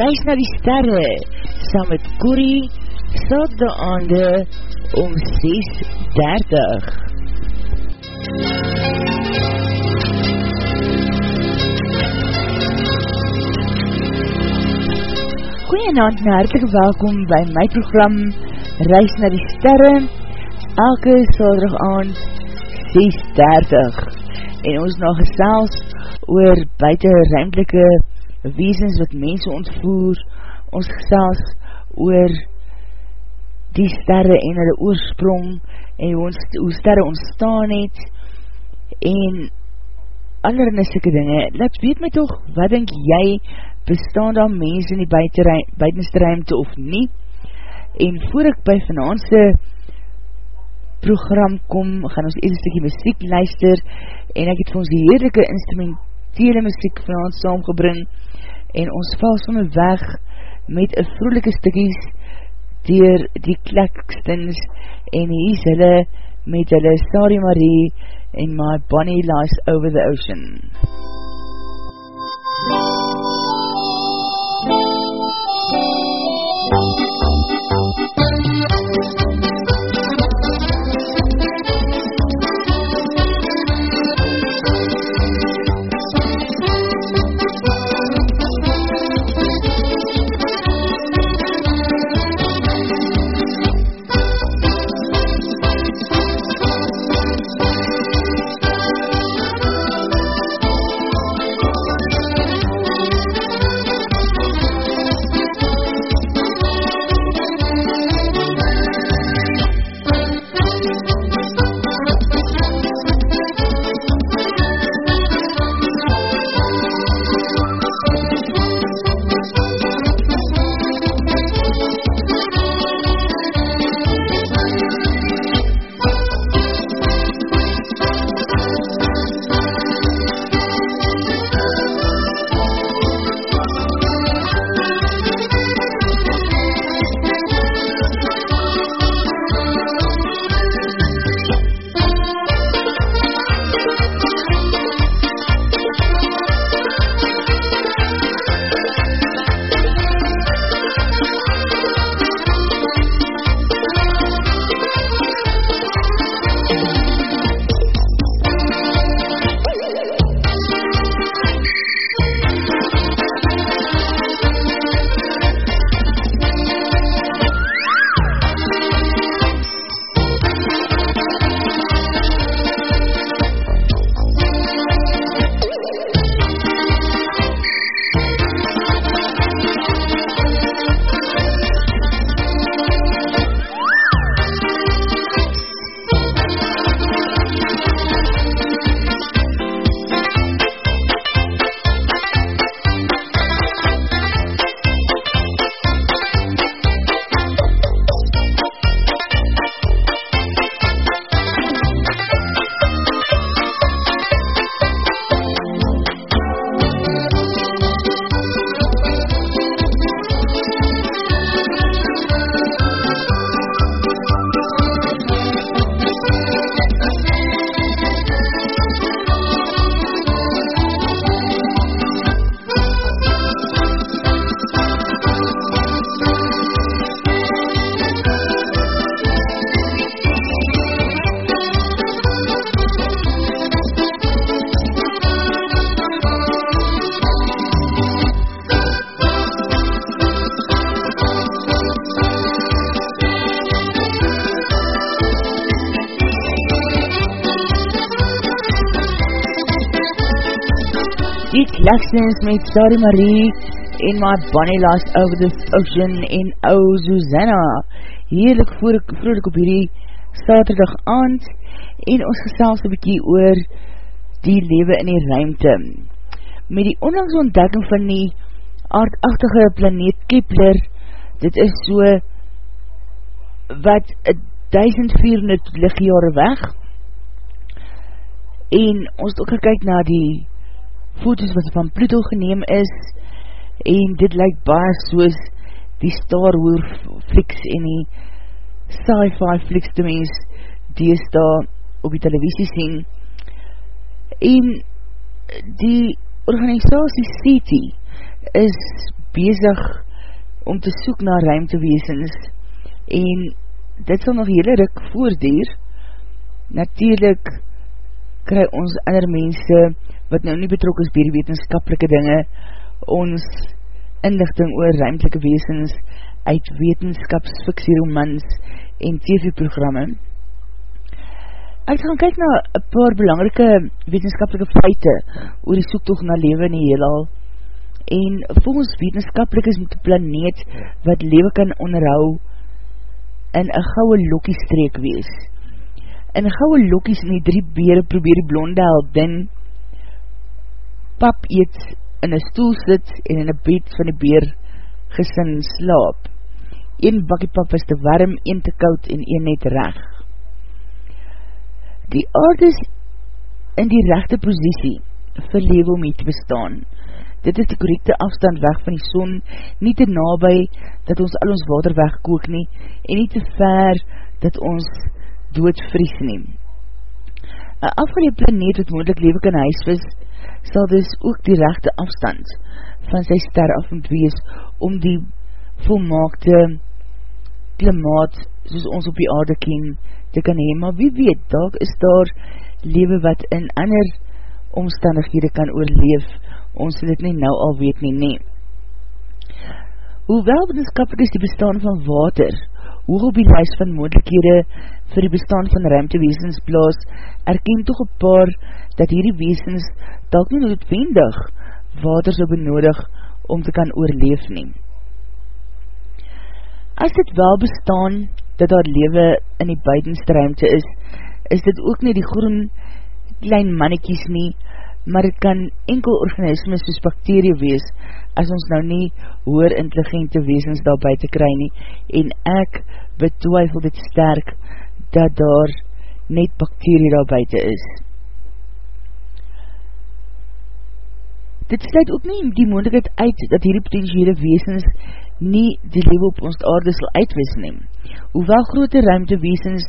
Reis na die sterre, saam met Corrie, saad de aande om 6.30. Goeienavond en hartelijk welkom by my program Reis na die sterre, elke saterdag aand 6.30 en ons na gesels oor buiten ruimtelike weesens wat mense ontvoer, ons gesels oor die sterre en hulle oorsprong en hoe, ons, hoe sterre ontstaan het en allerhande sikke dinge. Laat weet my toch, wat denk jy, bestaan daar mense in die buitenste ruimte of nie? En voor ek by vanavondse program kom, gaan ons eerst stukkie muziek luister en ek het vir ons die heerlijke instrumentele muziek vanavond saamgebring en ons val somme weg met een vroelike stukkies dier die Klekstens en hier is hulle met hulle Sorry Marie en My Bonnie Lies Over the Ocean Jacksons met Sorry Marie en my Bonnie Last Over the Ocean en O Susanna. Heerlik vroelik op hierdie saterdag aand en ons gesels een bykie oor die lewe in die ruimte. Met die onlangs ontdekking van die aardachtige planeet Kepler dit is so wat 1400 lichtjare weg. En ons het ook gekyk na die foto's wat van Pluto geneem is en dit lyk baie soos die Star Wars fliks en die sci-fi fliks die mens dees daar op die televisie sien en die organisatie CT is bezig om te soek na ruimteweesens en dit sal nog hele rik voordeer. Natuurlijk kry ons ander mense wat nou nie betrok is by die wetenskapelike dinge ons inlichting oor ruimtelike weesens uit wetenskapsfiksieromans en TV-programme. Ek gaan kyk na een paar belangrike wetenskapelike feite oor die soektocht na lewe in die heelal en volgens wetenskapelik is met die planeet wat lewe kan onderhou in een gouwe lokkie streek wees. In gouwe lokkies in die drie bere probeer die blonde heldin pap eet in een stoel sit en in een bed van die beer gesin slaap. Een bakkie pap is te warm, een te koud en een net reg. Die aarde is in die rechte posiesie vir lewe om hier te bestaan. Dit is die correcte afstand weg van die son, nie te nabij dat ons al ons water wegkook nie, en nie te ver dat ons dood vries neem. Een afgeleid planeet wat moeilijk leven kan huisvis, sal dus ook die rechte afstand van sy ster af moet wees om die volmaakte klimaat soos ons op die aarde ken te kan heen. Maar wie weet, daar is daar lewe wat in ander omstandighede kan oorleef, ons dit nie nou al weet nie, nie. Hoewel wetenskaplik is die bestaan van water, hoog op die lijst van moedelikhede vir die bestaan van ruimteweesens plaas, erken toch een paar dat hierdie weesens dalk nie noodwendig water so benodig om te kan oorleef neem. As dit wel bestaan dat daar lewe in die buitenste ruimte is, is dit ook nie die groen klein mannekies nie, maar het kan enkel organismes soos bakterie wees, as ons nou nie hoer intelligente weesens daar buiten kry nie, en ek betwijfel dit sterk, dat daar net bakterie daar buiten is. Dit sluit ook nie die moeilijkheid uit, dat hierdie potentiële weesens nie die lewe op ons aarde sal uitwis neem. Hoewel grote ruimte weesens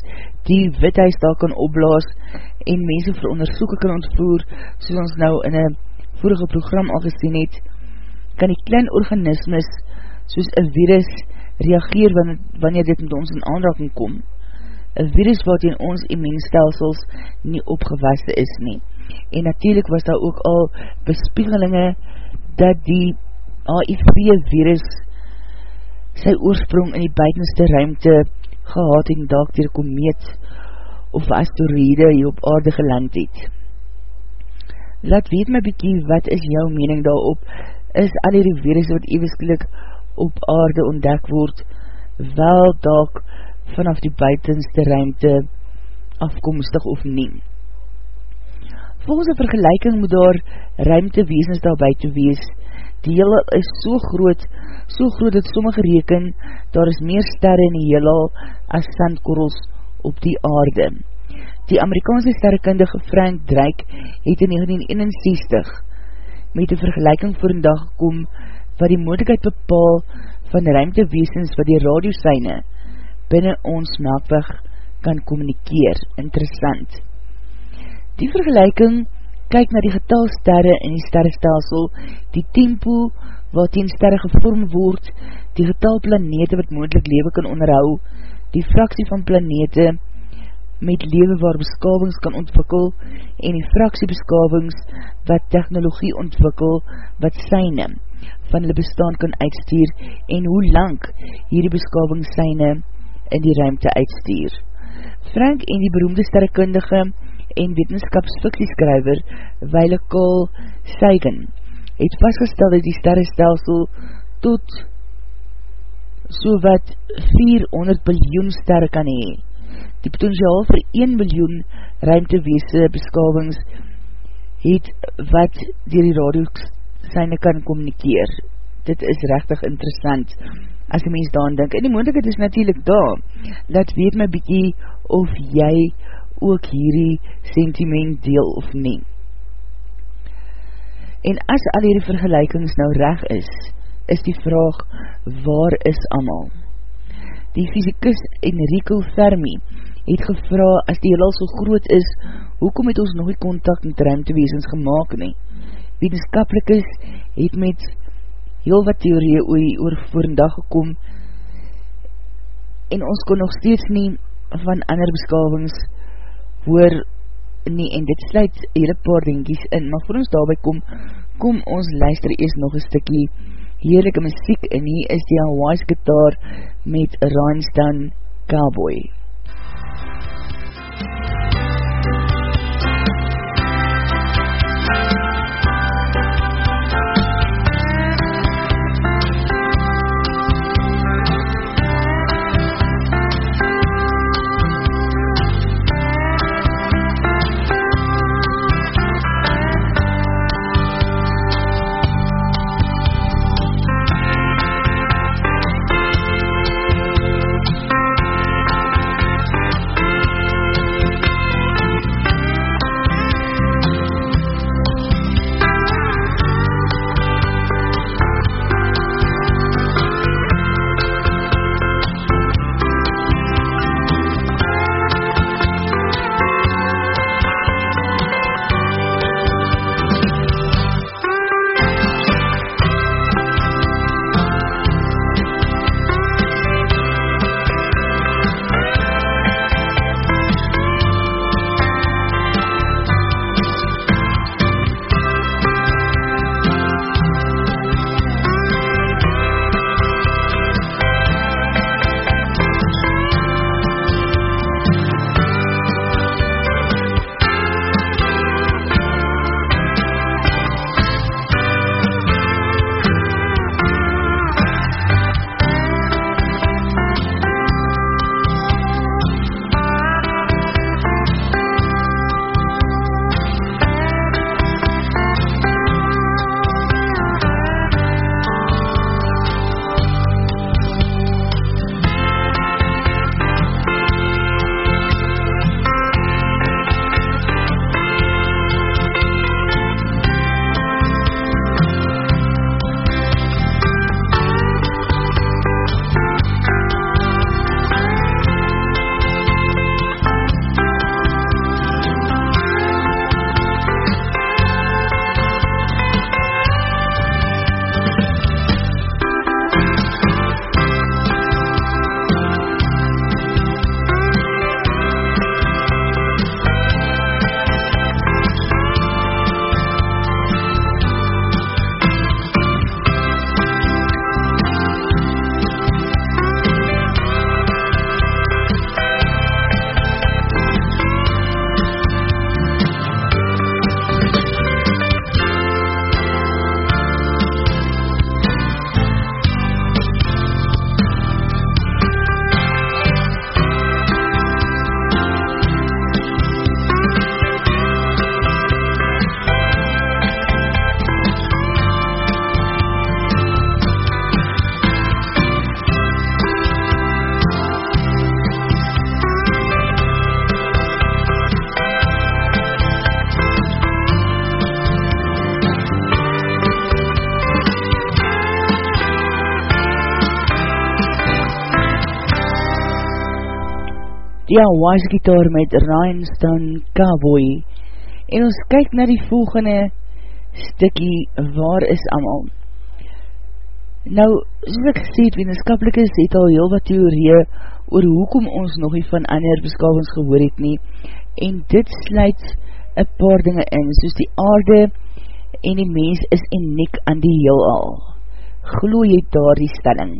die withuis daar kan opblaas en mense vir onderzoeken kan ontvoer, soos ons nou in een vorige program al gesien het, kan die klein organismes soos een virus reageer wanneer dit met ons in aanraking kom. Een virus wat in ons immuunstelsels nie opgewaste is nie. En natuurlijk was daar ook al bespiegelinge dat die HIV virus sy oorsprong in die buitenste ruimte gehad en daak dier komeet of asteroïde hier op aarde geland het. Laat weet my bykie, wat is jou mening daarop? Is al die virus wat eweskilik op aarde ontdek word, wel daak vanaf die buitenste ruimte afkomstig of nie? Volgens een vergelijking moet daar ruimte weesens daar buiten wees, die hele is so groot, so groot dat sommige reken, daar is meer sterre in die hele as sandkorrels op die aarde. Die Amerikaanse sterrekundige Frank Drake het in 1961 met die vergelijking voor een dag gekom wat die moeilijkheid bepaal van ruimteweesens wat die radiosyne binnen ons melkweg kan communikeer. Interessant. Die vergelijking kyk na die getal sterre in die sterrestelsel, die tempo wat die sterre gevorm word, die getal planete wat moedelijk lewe kan onderhou, die fraksie van planete met lewe waar beskavings kan ontwikkel en die fraksie beskavings wat technologie ontwikkel wat syne van hulle bestaan kan uitstuur en hoe lang hierdie beskavings syne in die ruimte uitstuur. Frank en die beroemde sterrekundige en wetenskapsfiksieskryver Weile Kool Sagan het vastgestel dat die sterrestelsel tot so wat 400 biljoen sterre kan hee. Die potentiaal vir 1 biljoen ruimteweese beskawings het wat dier die radio syne kan communikeer. Dit is rechtig interessant as die mens daan denk. En die moeilijkheid is natuurlijk daar. Laat weet my bykie of jy ook hierdie sentiment deel of nie. En as al hierdie vergelijkings nou reg is, is die vraag, waar is amal? Die fysikus Enrico Fermi het gevra, as die heel so groot is, hoekom het ons nog die contact met ruimteweesens gemaakt nie? Wetenskapelikes het met heel wat theorie oor voor een dag gekom en ons kon nog steeds nie van ander beskavings hoor nie en dit sluit hele paar dingies in, maar voor ons daarby kom, kom ons luister eers nog een stikkie heerlijke muziek en hier is die Hawaii's gitaar met Rhinestone Cowboy. Ja, Wise Guitar met Rhinestone Cowboy en ons kyk na die volgende stikkie, waar is amal? Nou, soos ek gesê het, wetenskapelik is, het al heel wat theorie oor hoekom ons nog nie van ander beskavings gehoor het nie, en dit sluit een paar dinge in, soos die aarde en die mens is uniek aan die heel al. Geloo jy daar die stelling?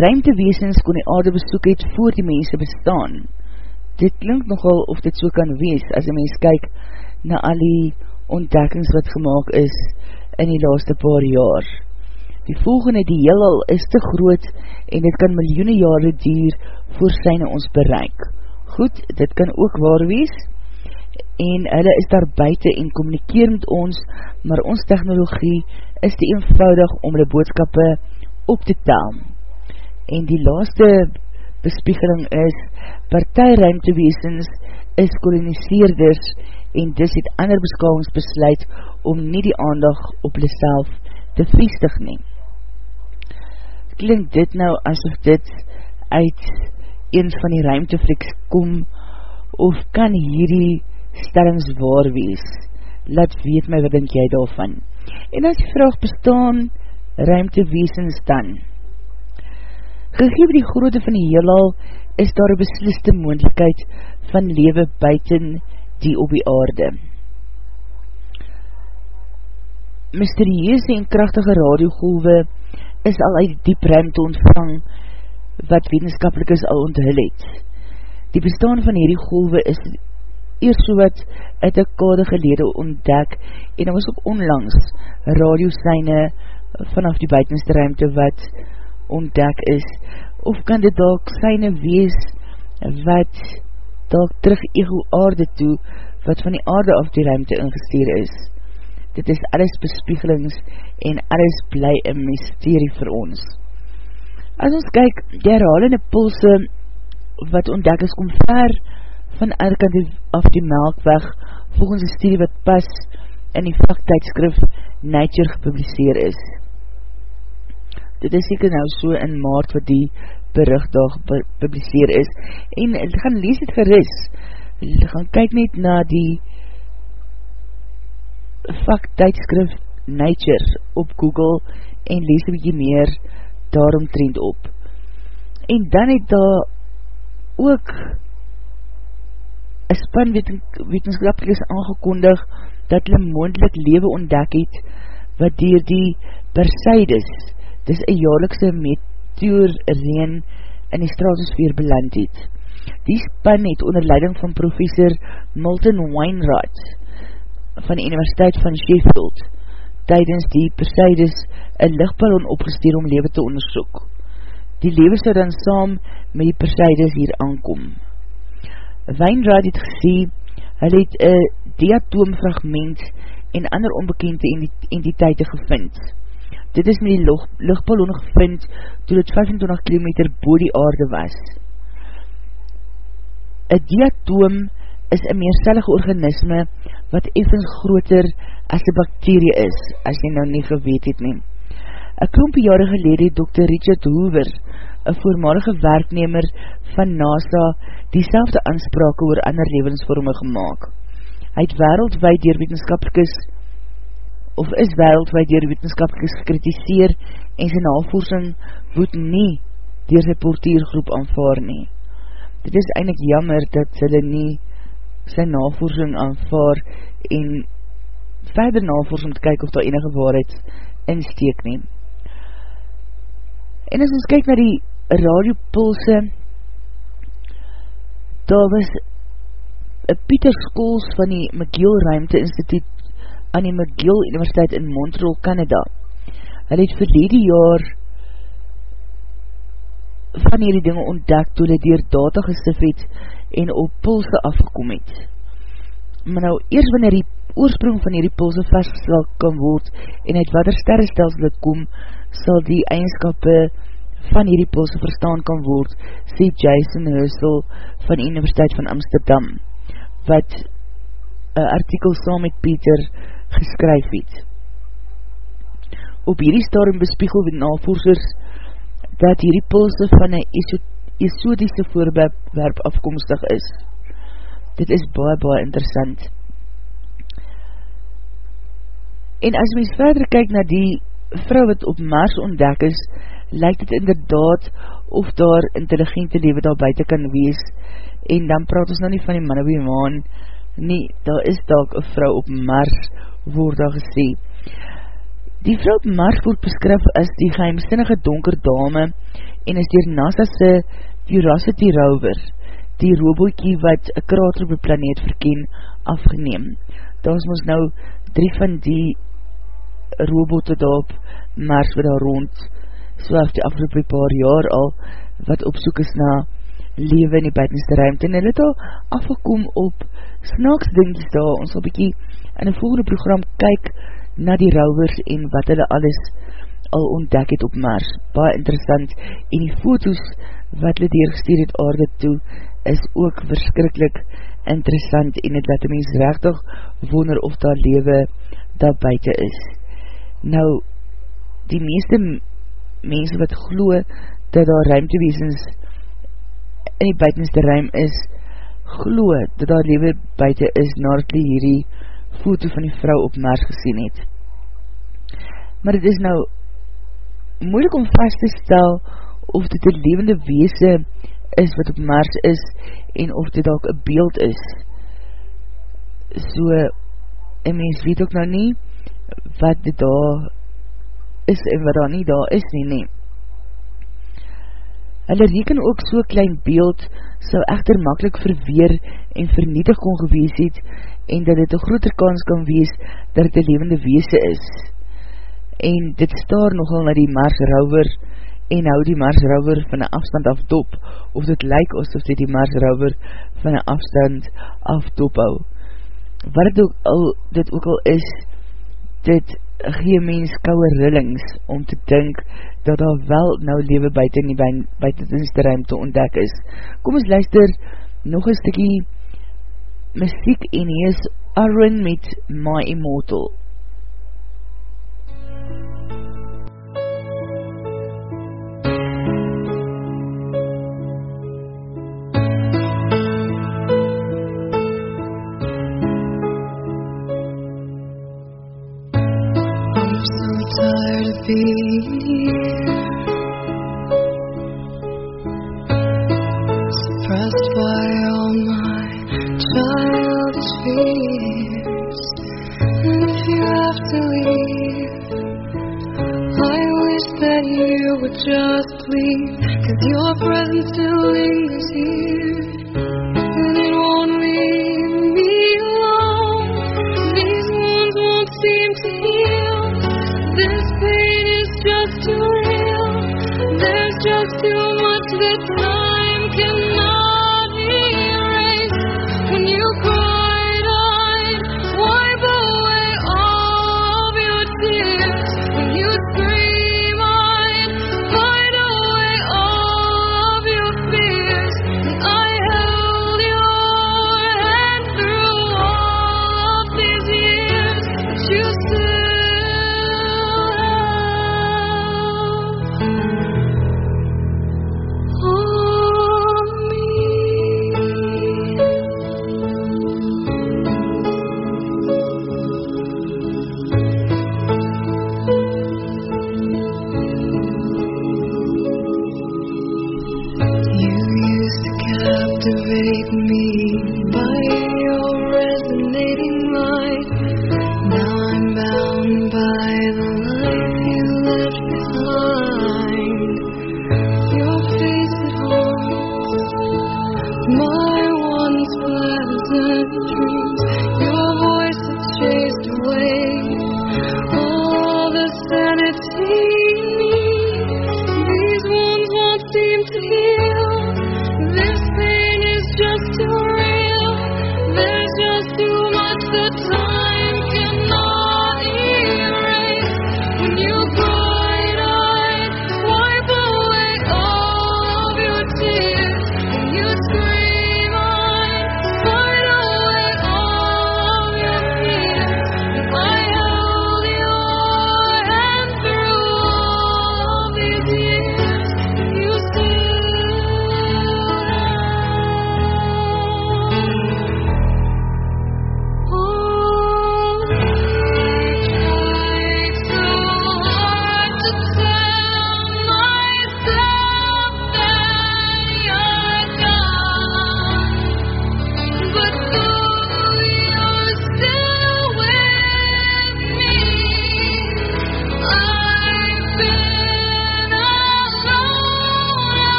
Ruimteweesens kon die aarde besoek het voor die mense bestaan. Dit klink nogal of dit so kan wees as die mens kyk na al die ontdekkings wat gemaakt is in die laaste paar jaar. Die volgende die heelal is te groot en dit kan miljoene jare dier voor syne ons bereik. Goed, dit kan ook waar wees en hulle is daar buiten en communikeer met ons, maar ons technologie is te eenvoudig om hulle boodskappe op te tel en die laaste bespiegeling is, partijruimteweesens is koloniseerders en dis het ander beskouwings besluit om nie die aandag op hulle self te vestig neem. Klink dit nou asof dit uit een van die ruimtefliks kom of kan hierdie stellings waar wees? Laat weet my wat denk jy daarvan. En as die vraag bestaan, ruimteweesens dan. Gegeef die groote van die heelal, is daar een besliste moendlikheid van lewe buiten die op die aarde. Mysterieuse en krachtige radiogolwe is al uit die diep ruimte ontvang wat wetenskapelik is al onthul het. Die bestaan van hierdie golwe is eers so wat uit die kade gelede ontdek en dan was ook onlangs radiosyne vanaf die buitenste ruimte wat ontdek is of kan dit dalk syne wees wat dalk terug ego aarde toe wat van die aarde af die ruimte ingesteer is. Dit is alles bespiegelings en alles bly een mysterie vir ons. As ons kyk, die herhalende pulse wat ontdek is, kom ver van erkant af die melkweg volgens die studie wat pas in die vaktijdskrift Nature gepubliseer is. Dit is seker nou so in maart wat die berichtdag publiseer is en gaan lees het geris gaan kyk net na die vaktijdskrift Nature op Google en lees een bykie meer daarom trend op. En dan het daar ook een span wetenskapelik is aangekondig dat hulle moendlik lewe ontdek het wat dier die Perseides, dis een jaarlikse meteorreen in die stratosfeer beland het. Die span het onder leiding van professor Milton Weinrad van die Universiteit van Sheffield tydens die Perseides een lichtballon opgesteer om lewe te onderzoek. Die lewe sal dan saam met die Perseides hier aankom. Weinrad het gesê, hy het een diatoomfragment en ander onbekende entiteite gevind. Dit is met die luchtballon gevind toe het 25 km bo die aarde was. Een diatoom is een meercellige organisme wat evens groter as die bakterie is, as jy nou nie geweet het neem. Een klompie jare gelede Dr. Richard Hoover, een voormalige werknemer van NASA, die selfde aansprake oor ander levensvorme gemaakt. Hy het wereldwijd dier wetenskapelikes of is wereldwijd dier wetenskapelikes gekritiseer en sy navoersing moet nie dier sy portiergroep aanvaar nie. Dit is eindelijk jammer dat sy nie sy navoersing aanvaar en verder navoersing te kyk of daar enige waarheid insteek neem. En as ons kyk na die radiopulse, daar was Pieter Scholes van die McGill Ruimte Instituut aan die McGill Universiteit in Montreal, Canada. Hy het verlede jaar van hierdie dinge ontdek toe hy dier data gesif het en op pulse afgekom het. Maar nou, eers wanneer die oorsprong van hierdie pulse vastgestel kan word en uit wat er sterrestelsel kom, sal die eigenskappe van hierdie pulse verstaan kan word, sê Jason Hussel van die Universiteit van Amsterdam, wat een artikel saam met Pieter geskryf het. Op hierdie stadium bespiegel met navorsers dat hierdie pulse van een esodiese voorwerp afkomstig is. Dit is baie, baie interessant. En as mys verder kyk na die vrou wat op Mars ontdek is, lyk dit inderdaad of daar intelligente lewe daar buiten kan wees, en dan praat ons nou nie van die man op die maan, nie, daar is dalk een vrou op Mars, word daar gesê. Die vrou op Mars word beskryf as die geheimsinnige donker dame, en is dier NASA'se Curiosity rover, die robootjie wat een krater op die planeet verken, afgeneem. Daar is ons nou drie van die robote daar op Mars wat daar rond af die afgelopen paar jaar al, wat op soek is na lewe in die buitenste ruimte, en hy het al afgekom op snaaks dingetjes daar, ons sal bykie in een volgende program kyk na die rovers en wat hulle alles al ontdek het op Mars, baie interessant, en die foto's wat hulle deurgestuur het aarde toe, is ook verskrikkelijk interessant, en het wat die mens rechtig wonder of daar lewe daar buiten is. Nou, die meeste mense wat glo dat daar ruimteweesens in die buitenste ruim is, glo dat daar lewe buiten is nadat die hierdie foto van die vrou op Mars gesien het. Maar het is nou moeilik om vast te stel of dit een levende weese is wat op Mars is en of dit ook een beeld is. So, en mens weet ook nou nie wat dit daar is en wat daar nie daar is nie, nie. Hulle reken ook so klein beeld sal echter makkelijk verweer en vernietig kon gewees het en dat dit een groter kans kan wees dat het een levende weese is. En dit staar nogal na die Mars rover en hou die Mars rover van een afstand af dop of dit lyk asof dit die Mars rover van een afstand af dop hou. Wat het ook al, dit ook al is, dit gee mens kouwe rillings om te dink dat daar wel nou lewe buiten die buitenste ruimte ontdek is. Kom ons luister nog een stikkie muziek en hier is Arwen met My Immortal. That you would just leave Cause your presence still lingers here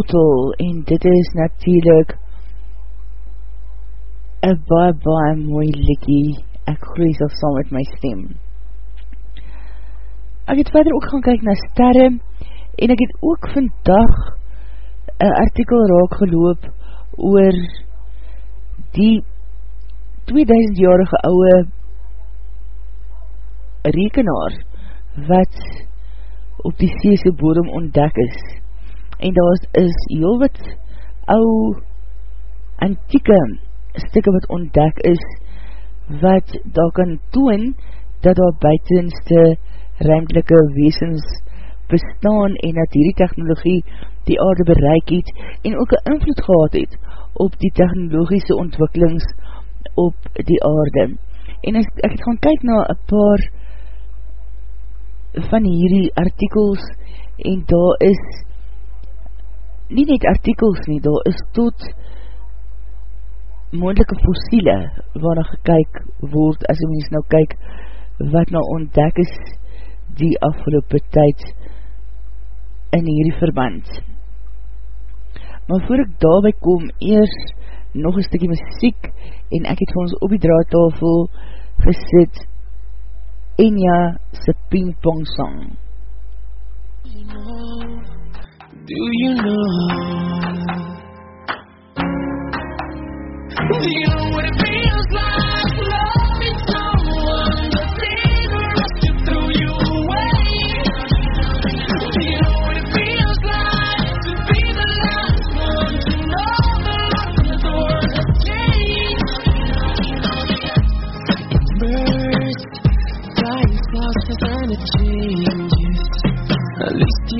Immortal en dit is natuurlijk een baie baie mooi likkie ek groei sal saam met my stem ek het verder ook gaan kyk na sterre en ek het ook vandag een artikel raak geloop oor die 2000-jarige ouwe rekenaar wat op die seese bodem ontdek is. En daar is, is heel wat ou antieke stikke wat ontdek is wat daar kan toon dat daar buitenste ruimtelike weesens bestaan en dat hierdie technologie die aarde bereik het en ook een invloed gehad het op die technologische ontwikkelings op die aarde. En ek, ek het gaan kyk na een paar van hierdie artikels en daar is nie net artikels nie, daar is tot moendelike fossiele waarna gekyk word as die mens nou kyk wat nou ontdek is die afgelopen tyd in hierdie verband. Maar voor ek daarby kom, eers nog een stukkie muziek en ek het vir ons op die draadtafel gesit Enya se ping pong song. Do you know? Do you know what it feels like loving someone that never left you threw you away? Do you know what it feels like to be the last one to know the lock on the door has changed? It's burst, dying fastest and it changes. At least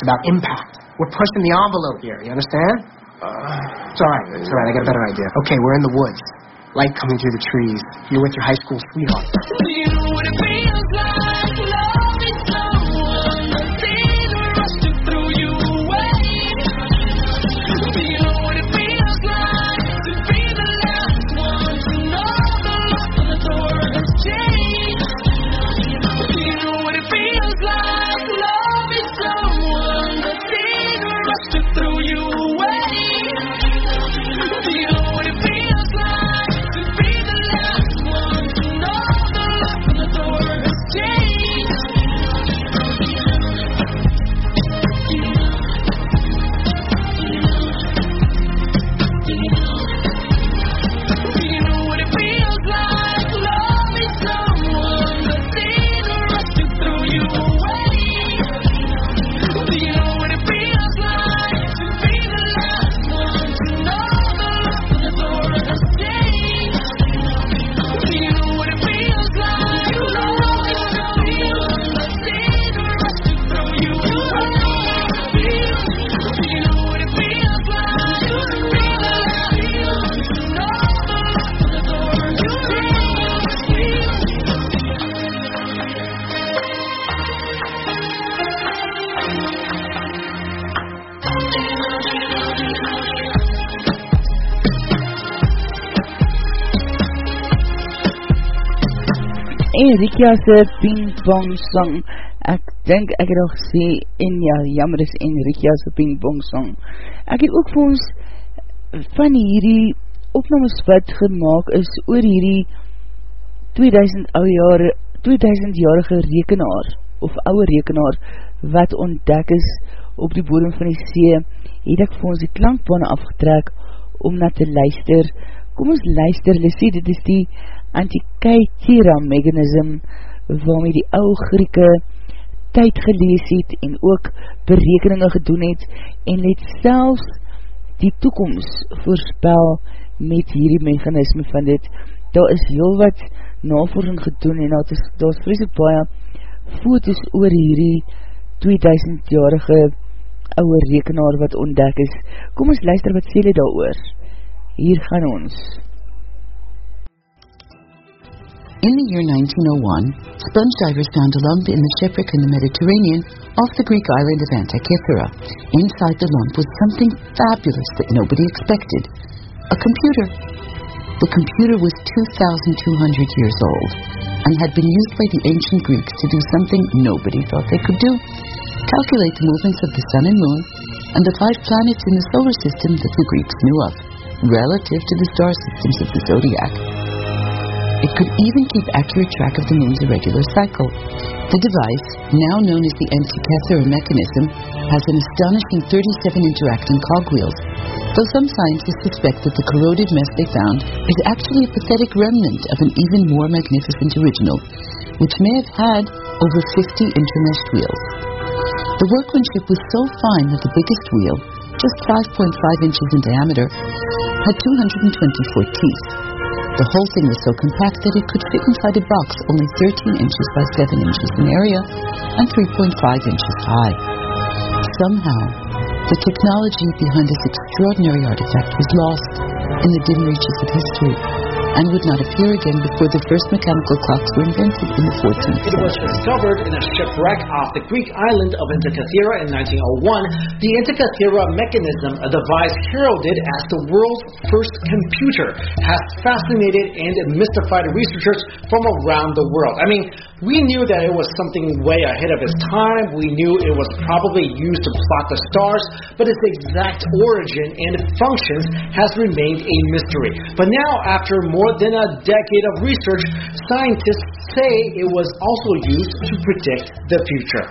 It's about impact. We're pushing the envelope here. You understand? Uh, it's all right. It's all right. I got a better idea. Okay, we're in the woods. Light coming through the trees. You're with your high school sweetheart. Enrikia se ping pong song. Ek denk ek het al gesê en ja, jammer is Enrikia se ping pong song. Ek het ook vir ons van hierdie opnames wat gemaakt is oor hierdie 2000 ou jare 2000 jarige rekenaar of ouwe rekenaar wat ontdek is op die bodem van die see het ek vir ons die klankbane afgetrek om na te luister. Kom ons luister, sê dit is die Antikythera mechanism waarmee die ou Grieke tyd gelees het en ook berekeninge gedoen het en het selfs die toekomst voorspel met hierdie mechanisme van dit. Daar is heel wat navorsing gedoen en daar is, is vrees baie foto's oor hierdie 2000-jarige ouwe rekenaar wat ontdek is. Kom ons luister wat sê daar oor. Hier gaan ons. In the year 1901, sponge divers found a lump in the shipwreck in the Mediterranean off the Greek island of Antikythera. Inside the lump was something fabulous that nobody expected. A computer. The computer was 2,200 years old and had been used by the ancient Greeks to do something nobody thought they could do. Calculate the movements of the sun and moon and the five planets in the solar system that the Greeks knew of, relative to the star systems of the zodiac. It could even keep accurate track of the moon's irregular cycle. The device, now known as the Antikythera mechanism, has an astonishing 37 interacting cogwheels, though some scientists suspect that the corroded mess they found is actually a pathetic remnant of an even more magnificent original, which may have had over 50 intermeshed wheels. The workmanship was so fine that the biggest wheel, just 5.5 inches in diameter, had 224 teeth. The whole thing was so compact that it could fit inside a box only 13 inches by 7 inches in area and 3.5 inches high. Somehow, the technology behind this extraordinary artifact was lost in the dim reaches of history and would not appear again before the first mechanical clocks were invented in the 14th century. It was discovered in a shipwreck off the Greek island of Antikythera in 1901. The Antikythera mechanism, a device heralded as the world's first computer, has fascinated and mystified researchers from around the world. I mean, we knew that it was something way ahead of its time. We knew it was probably used to plot the stars, but its exact origin and functions has remained a mystery. But now, after more than a decade of research, scientists say it was also used to predict the future.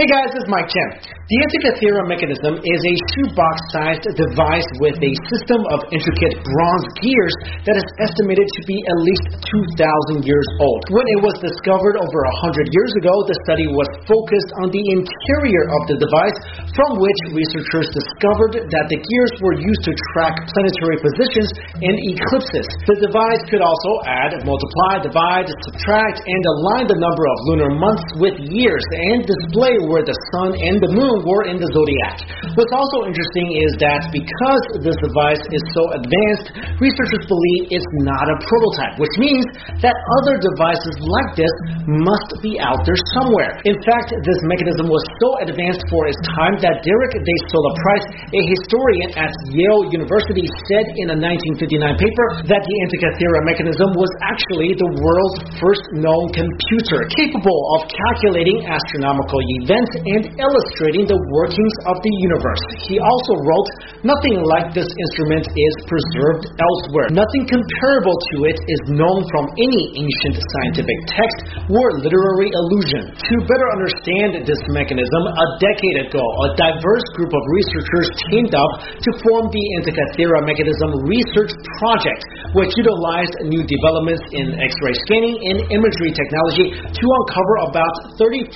Hey guys, this is Mike Chen. The Antikythera mechanism is a shoebox-sized device with a system of intricate bronze gears that is estimated to be at least 2,000 years old. When it was discovered over 100 years ago, the study was focused on the interior of the device, from which researchers discovered that the gears were used to track planetary positions and eclipses. The device could also add, multiply, divide, subtract, and align the number of lunar months with years and display where the sun and the moon were in the zodiac. What's also interesting is that because this device is so advanced, researchers believe it's not a prototype, which means that other devices like this must be out there somewhere. In fact, this mechanism was so advanced for its time that Derek De Sola Price, a historian at Yale University, said in a 1959 paper that the Antikythera mechanism was actually the world's first known computer capable of calculating astronomical events and illustrating the workings of the universe. He also wrote, Nothing like this instrument is preserved elsewhere. Nothing comparable to it is known from any ancient scientific text or literary allusion. To better understand this mechanism, a decade ago, a diverse group of researchers teamed up to form the Antikythera Mechanism Research Project, which utilized new developments in X-ray scanning and imagery technology to uncover about 3,500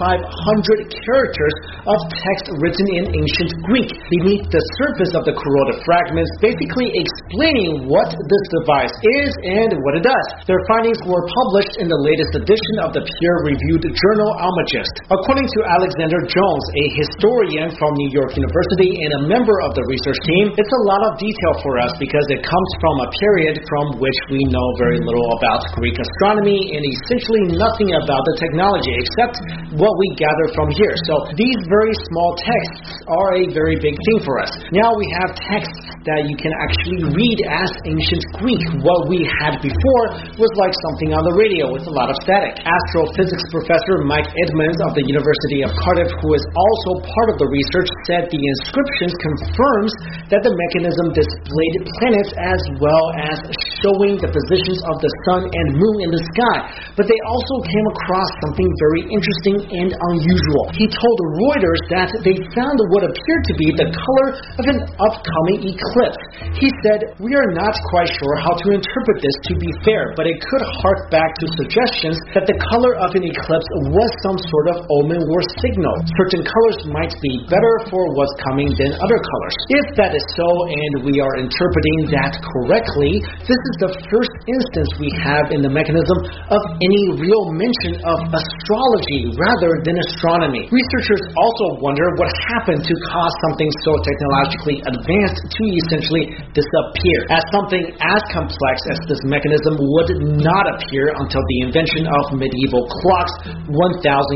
characters of text text written in ancient Greek beneath the surface of the corroded fragments, basically explaining what this device is and what it does. Their findings were published in the latest edition of the peer-reviewed journal Almagest. According to Alexander Jones, a historian from New York University and a member of the research team, it's a lot of detail for us because it comes from a period from which we know very little about Greek astronomy and essentially nothing about the technology except what we gather from here. So these very small all, texts are a very big thing for us. Now we have texts that you can actually read as ancient Greek. What we had before was like something on the radio with a lot of static. Astrophysics professor Mike Edmonds of the University of Cardiff, who is also part of the research, said the inscriptions confirms that the mechanism displayed planets as well as showing the positions of the sun and moon in the sky. But they also came across something very interesting and unusual. He told Reuters that they found what appeared to be the color of an upcoming eclipse. He said, We are not quite sure how to interpret this to be fair, but it could hark back to suggestions that the color of an eclipse was some sort of omen or signal. Certain colors might be better for what's coming than other colors. If that is so, and we are interpreting that correctly, this is the first instance we have in the mechanism of any real mention of astrology rather than astronomy. Researchers also wonder what happened to cause something so technologically advanced to essentially disappear, as something as complex as this mechanism would not appear until the invention of medieval clocks 1,000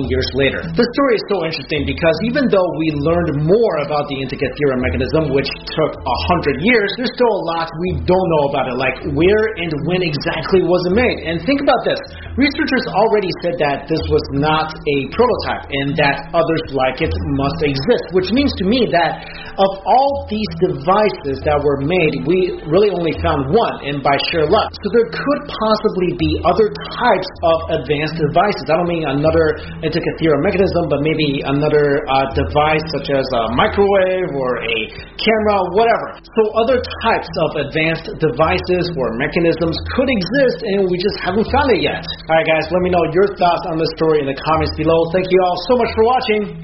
years later. The story is so interesting because even though we learned more about the Antikythera mechanism, which took a hundred years, there's still a lot we don't know about it, like where and when exactly was it made. And think about this. Researchers already said that this was not a prototype and that others like it must exist, which means to me that of all these devices that were made, we really only found one, and by sheer luck. So there could possibly be other types of advanced devices. I don't mean another Antikythera mechanism, but maybe another uh, device such as a microwave or a camera, whatever. So other types of advanced devices or mechanisms could exist, and we just haven't found it yet. Alright guys, let me know your thoughts on this story in the comments below. Thank you all so much for watching.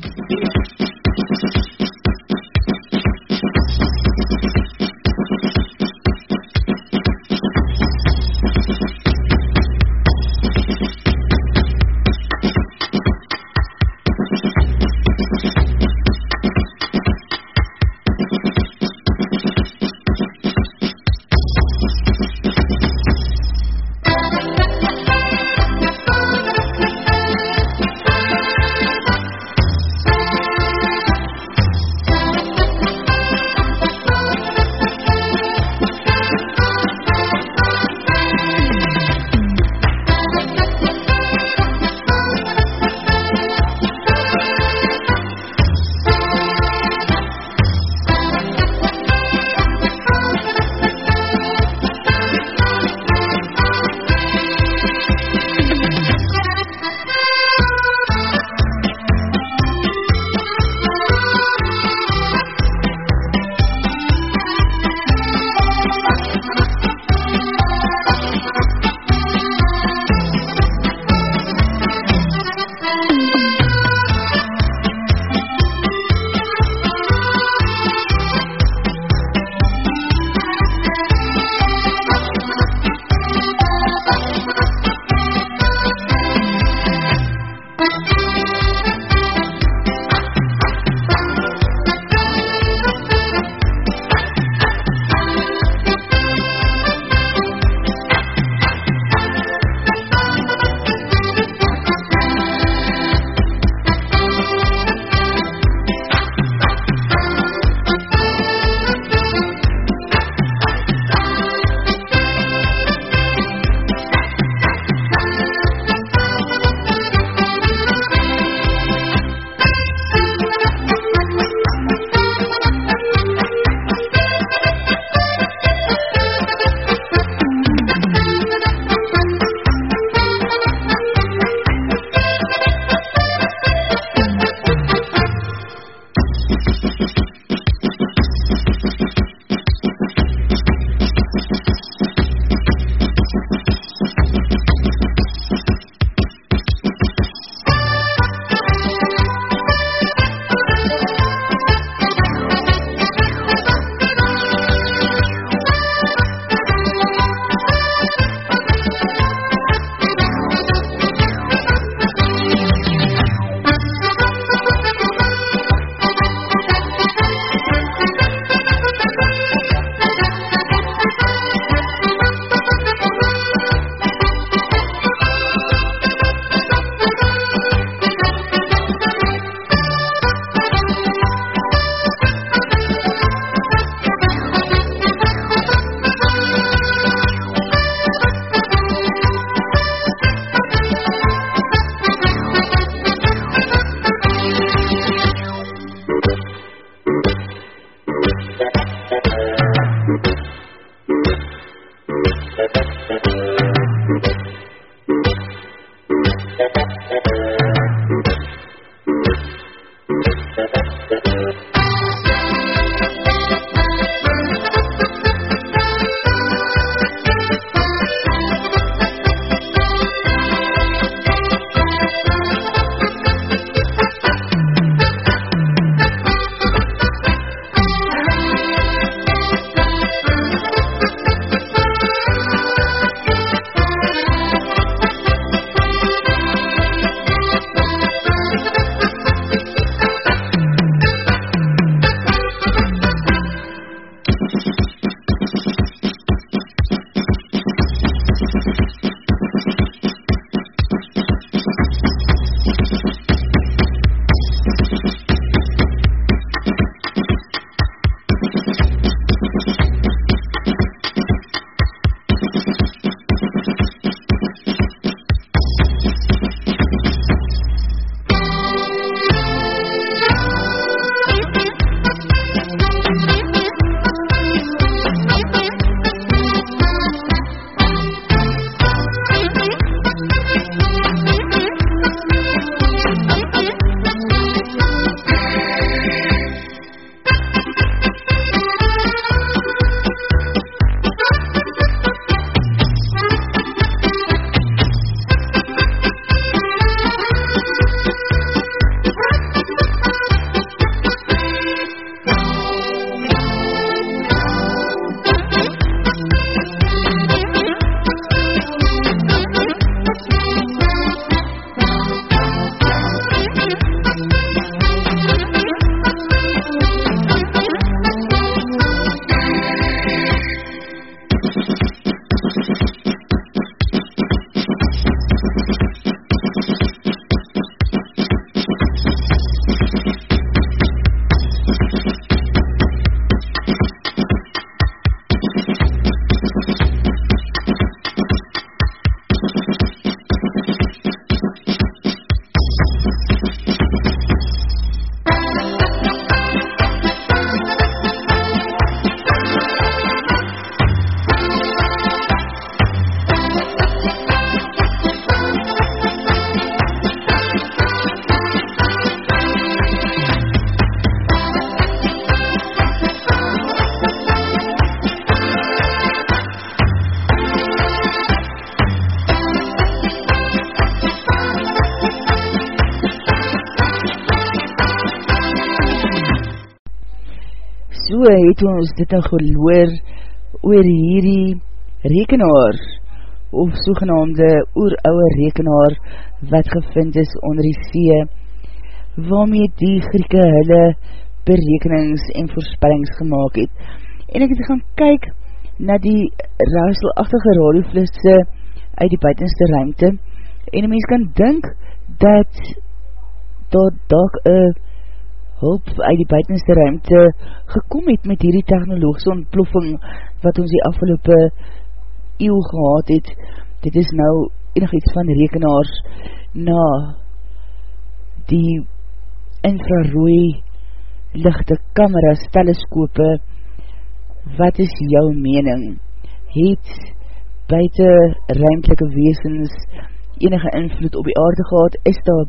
So het ons dit nou geloor oor hierdie rekenaar of sogenaamde oerouwe rekenaar wat gevind is onder die see waarmee die Grieke hulle berekenings en voorspellings gemaakt het. En ek het gaan kyk na die raaselachtige radioflitse uit die buitenste ruimte en die mens kan dink dat daar dag een hulp uit die buitenste ruimte gekom het met hierdie technologische ontploffing wat ons die afgelopen eeuw gehad het. Dit is nou enig iets van rekenaars na die infrarooi lichte kameras, teleskope, wat is jou mening? Het buiten ruimtelike weesens enige invloed op die aarde gehad? Is daar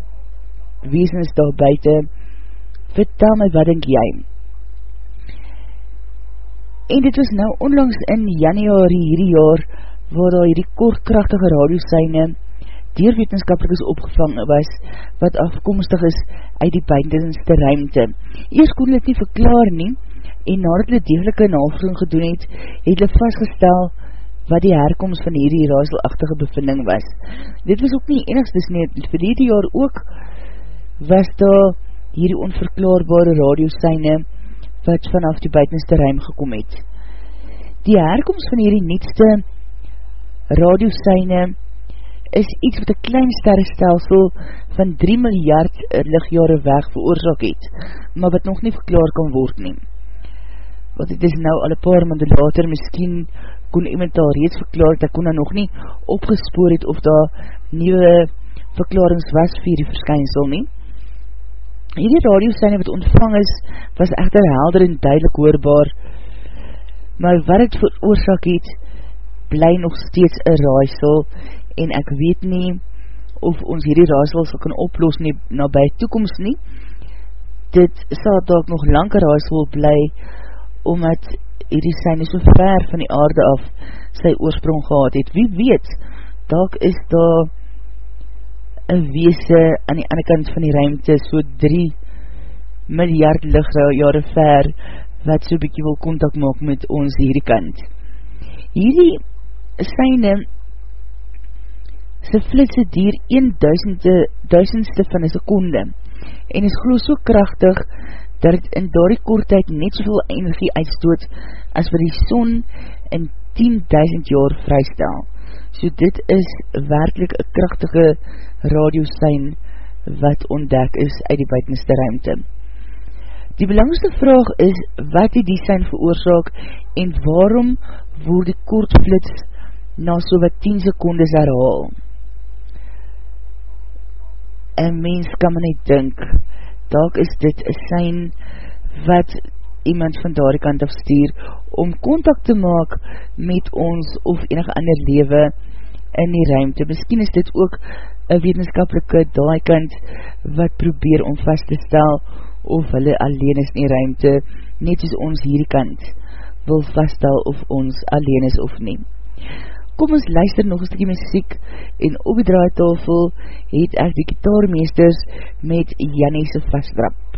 weesens daar buiten? Vertel my wat denk jy? En dit was nou onlangs in januari hierdie jaar, waar daar hierdie kortkrachtige radiosyne dier wetenskapelikes opgevang was, wat afkomstig is uit die buitenste ruimte. Eers kon dit nie verklaar nie, en nadat hulle degelike navolging gedoen het, het hulle vastgestel wat die herkomst van hierdie raaselachtige bevinding was. Dit was ook nie enigstes nie, vir hierdie jaar ook was daar hierdie onverklaarbare radiosyne wat vanaf die buitenste ruim gekom het. Die herkomst van hierdie nietste radiosyne is iets wat een klein sterrestelsel van 3 miljard lichtjare weg veroorzaak het, maar wat nog nie verklaar kan word neem. Want het is nou al een paar maanden later, miskien kon iemand daar reeds verklaar, dat kon hy nog nie opgespoor het of daar nieuwe verklarings was vir die verskynsel neem. Hierdie radiosyne wat ontvang is, was echter helder en duidelik hoorbaar, maar wat het veroorzaak het, bly nog steeds een raaisel, en ek weet nie of ons hierdie raaisel sal kan oplos nie, na by toekomst nie. dit sal dalk nog langer huisvol bly, omdat hierdie syne so ver van die aarde af sy oorsprong gehad het. Wie weet, dalk is daar een weese aan die ander kant van die ruimte so 3 miljard lichtjare ver wat so bykie wil contact maak met ons hierdie kant. Hierdie syne sy flitse dier 1000ste van een seconde en is geloof so krachtig dat het in daardie kortheid net soveel energie uitstoot as vir die son in 10.000 jaar vrystel. So dit is werkelijk een krachtige radiosyn wat ontdek is uit die buitenste ruimte. Die belangste vraag is wat die die sein veroorzaak en waarom word die kortflits na so wat 10 secondes herhaal een mens kan my net dink, dalk is dit een sein wat iemand van daar kant af stuur, om contact te maak met ons of enige ander lewe in die ruimte. Misschien is dit ook een wetenskapelike daai kant wat probeer om vast te stel of hulle alleen is in die ruimte, net soos ons hierdie kant wil vaststel of ons alleen is of nie. Kom ons luister nog een stukje muziek en op die draaitafel het ek die gitaarmeesters met Jannese vastdrap.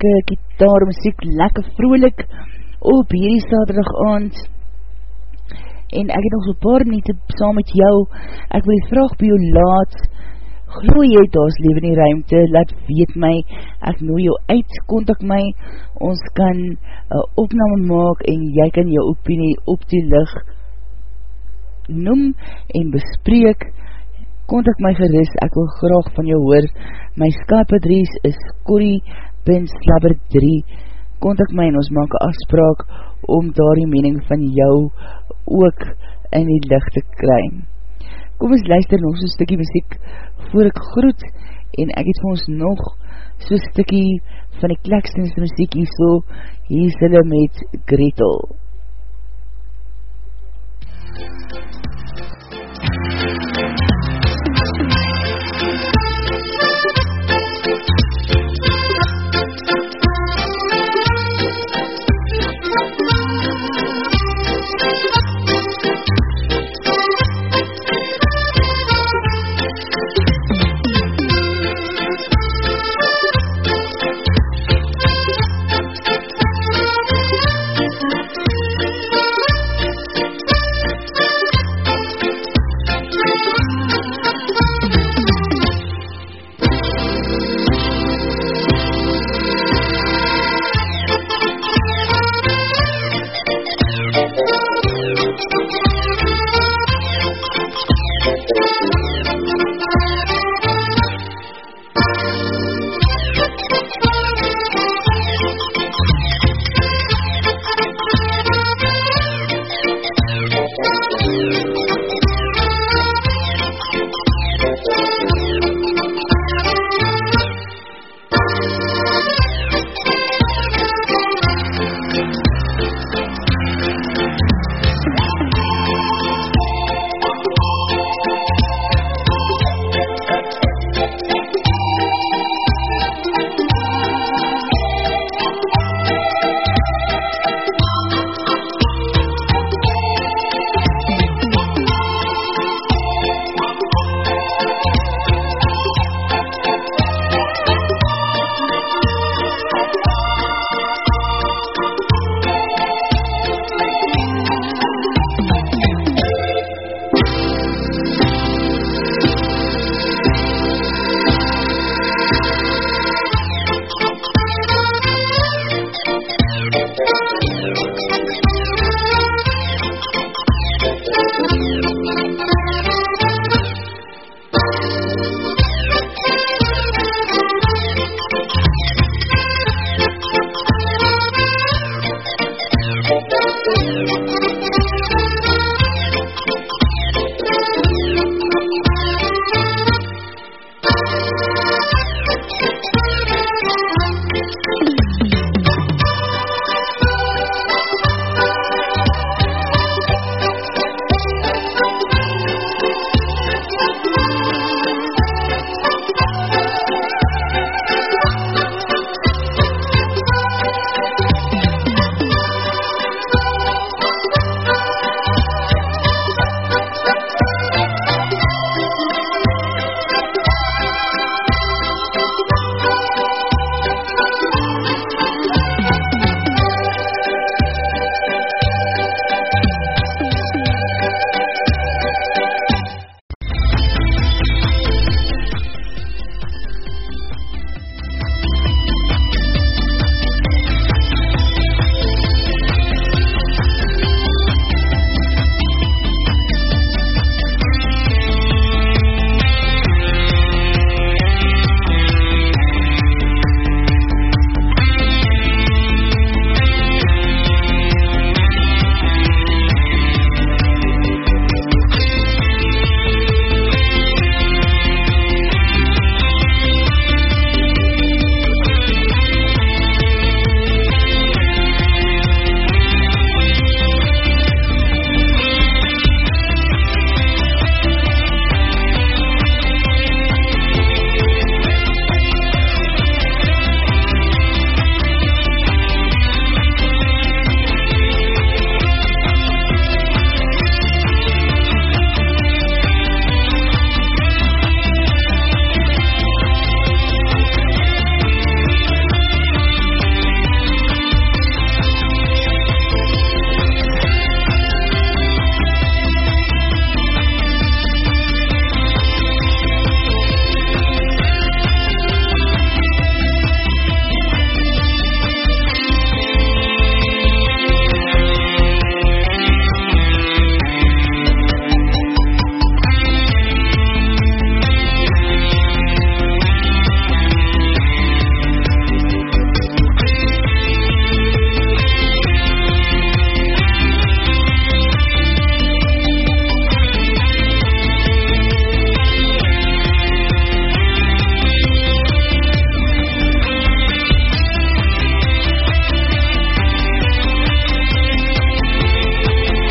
Heerlijke gitaarmuziek, lekker vrolik op hierdie saterdag aand. En ek het nog so paar minuut saam met jou, ek wil die vraag by jou laat, glo jy daas leven in die ruimte, laat weet my, ek nooi jou uit, kontak my, ons kan een opname maak en jy kan jou opinie op die licht noem en bespreek, kontak my geris, ek wil graag van jou hoor, my Skype adres is Corrie slabber 3, kontak my en ons maak een afspraak om daar die mening van jou ook in die licht te kry. Kom ons luister nog so'n stikkie muziek voor ek groet en ek het vir ons nog so'n stikkie van die klekstenste muziek hier so, hier is hulle met Gretel. MUZIEK